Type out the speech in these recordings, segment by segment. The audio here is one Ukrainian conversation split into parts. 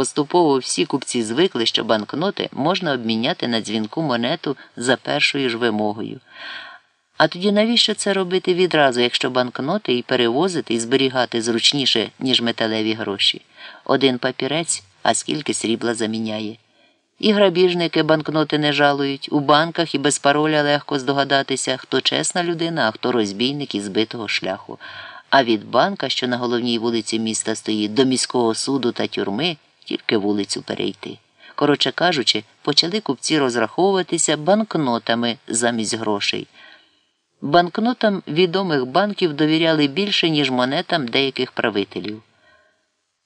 Поступово всі купці звикли, що банкноти можна обміняти на дзвінку монету за першою ж вимогою. А тоді навіщо це робити відразу, якщо банкноти і перевозити і зберігати зручніше, ніж металеві гроші? Один папірець, а скільки срібла заміняє. І грабіжники банкноти не жалують. У банках і без пароля легко здогадатися, хто чесна людина, а хто розбійник із збитого шляху. А від банка, що на головній вулиці міста стоїть, до міського суду та тюрми, тільки вулицю перейти. Коротше кажучи, почали купці розраховуватися банкнотами замість грошей. Банкнотам відомих банків довіряли більше, ніж монетам деяких правителів.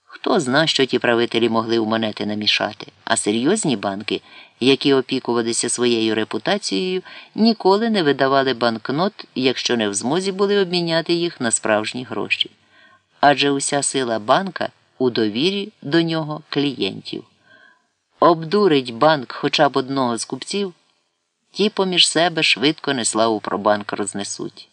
Хто зна, що ті правителі могли у монети намішати, а серйозні банки, які опікувалися своєю репутацією, ніколи не видавали банкнот, якщо не в змозі були обміняти їх на справжні гроші. Адже уся сила банка у довірі до нього клієнтів. Обдурить банк хоча б одного з купців, ті поміж себе швидко неславу про банк рознесуть.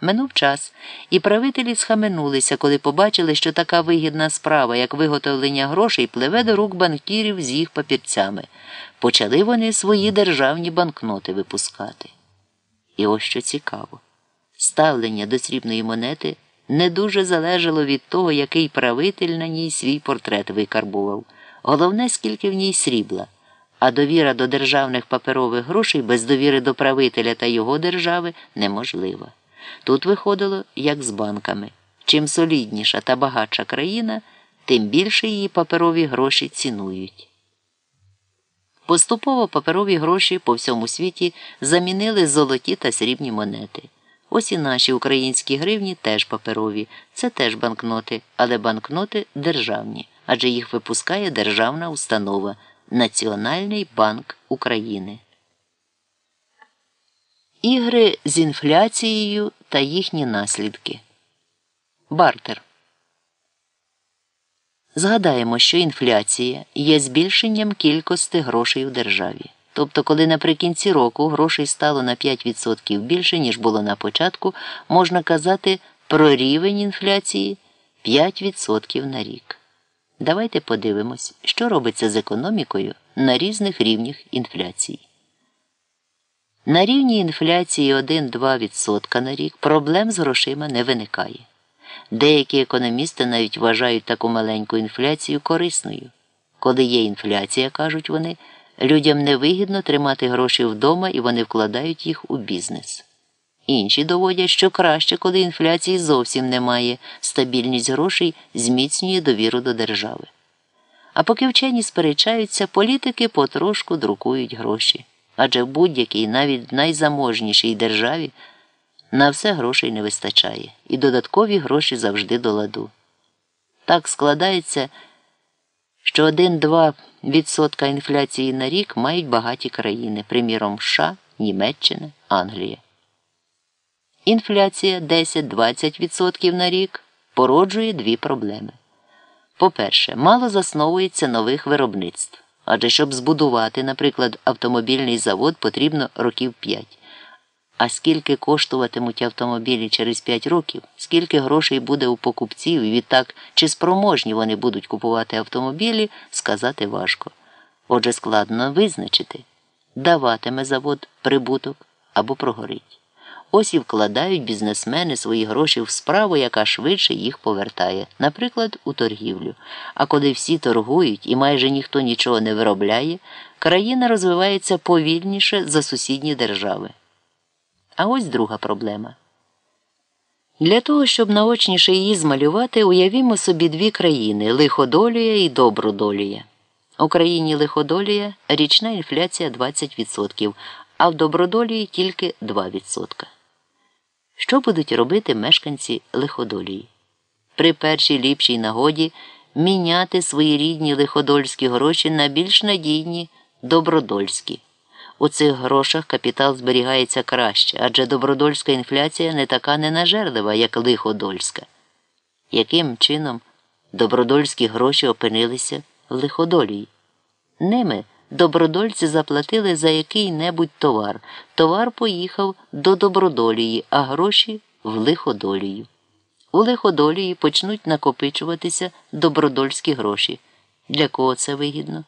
Минув час, і правителі схаменулися, коли побачили, що така вигідна справа, як виготовлення грошей, пливе до рук банкірів з їх папірцями. Почали вони свої державні банкноти випускати. І ось що цікаво: ставлення до срібної монети не дуже залежало від того, який правитель на ній свій портрет викарбував. Головне, скільки в ній срібла. А довіра до державних паперових грошей без довіри до правителя та його держави неможлива. Тут виходило, як з банками. Чим солідніша та багатша країна, тим більше її паперові гроші цінують. Поступово паперові гроші по всьому світі замінили золоті та срібні монети. Ось і наші українські гривні теж паперові, це теж банкноти, але банкноти державні, адже їх випускає державна установа Національний банк України. Ігри з інфляцією та їхні наслідки. Бартер. Згадаємо, що інфляція є збільшенням кількості грошей у державі. Тобто, коли наприкінці року грошей стало на 5% більше, ніж було на початку, можна казати про рівень інфляції 5% на рік. Давайте подивимось, що робиться з економікою на різних рівнях інфляції. На рівні інфляції 1-2% на рік проблем з грошима не виникає. Деякі економісти навіть вважають таку маленьку інфляцію корисною. Коли є інфляція, кажуть вони, людям невигідно тримати гроші вдома і вони вкладають їх у бізнес. Інші доводять, що краще, коли інфляції зовсім немає, стабільність грошей зміцнює довіру до держави. А поки вчені сперечаються, політики потрошку друкують гроші. Адже в будь-якій, навіть найзаможнішій державі на все грошей не вистачає, і додаткові гроші завжди до ладу. Так складається, що 1-2% інфляції на рік мають багаті країни, приміром США, Німеччина, Англія. Інфляція 10-20% на рік породжує дві проблеми. По-перше, мало засновується нових виробництв. Адже щоб збудувати, наприклад, автомобільний завод потрібно років 5. А скільки коштуватимуть автомобілі через 5 років, скільки грошей буде у покупців, і відтак, чи спроможні вони будуть купувати автомобілі, сказати важко. Отже, складно визначити, даватиме завод прибуток або прогорить. Ось і вкладають бізнесмени свої гроші в справу, яка швидше їх повертає, наприклад, у торгівлю. А коли всі торгують і майже ніхто нічого не виробляє, країна розвивається повільніше за сусідні держави. А ось друга проблема. Для того, щоб наочніше її змалювати, уявімо собі дві країни лиходолія і добродолія. У країні лиходолія річна інфляція 20%, а в добродолії тільки 2%. Що будуть робити мешканці лиходолії? При першій ліпшій нагоді міняти свої рідні лиходольські гроші на більш надійні добродольські. У цих грошах капітал зберігається краще, адже добродольська інфляція не така ненажерлива, як лиходольська. Яким чином добродольські гроші опинилися в лиходолії? Ними добродольці заплатили за який-небудь товар. Товар поїхав до добродолії, а гроші в лиходолію. У лиходолії почнуть накопичуватися добродольські гроші. Для кого це вигідно?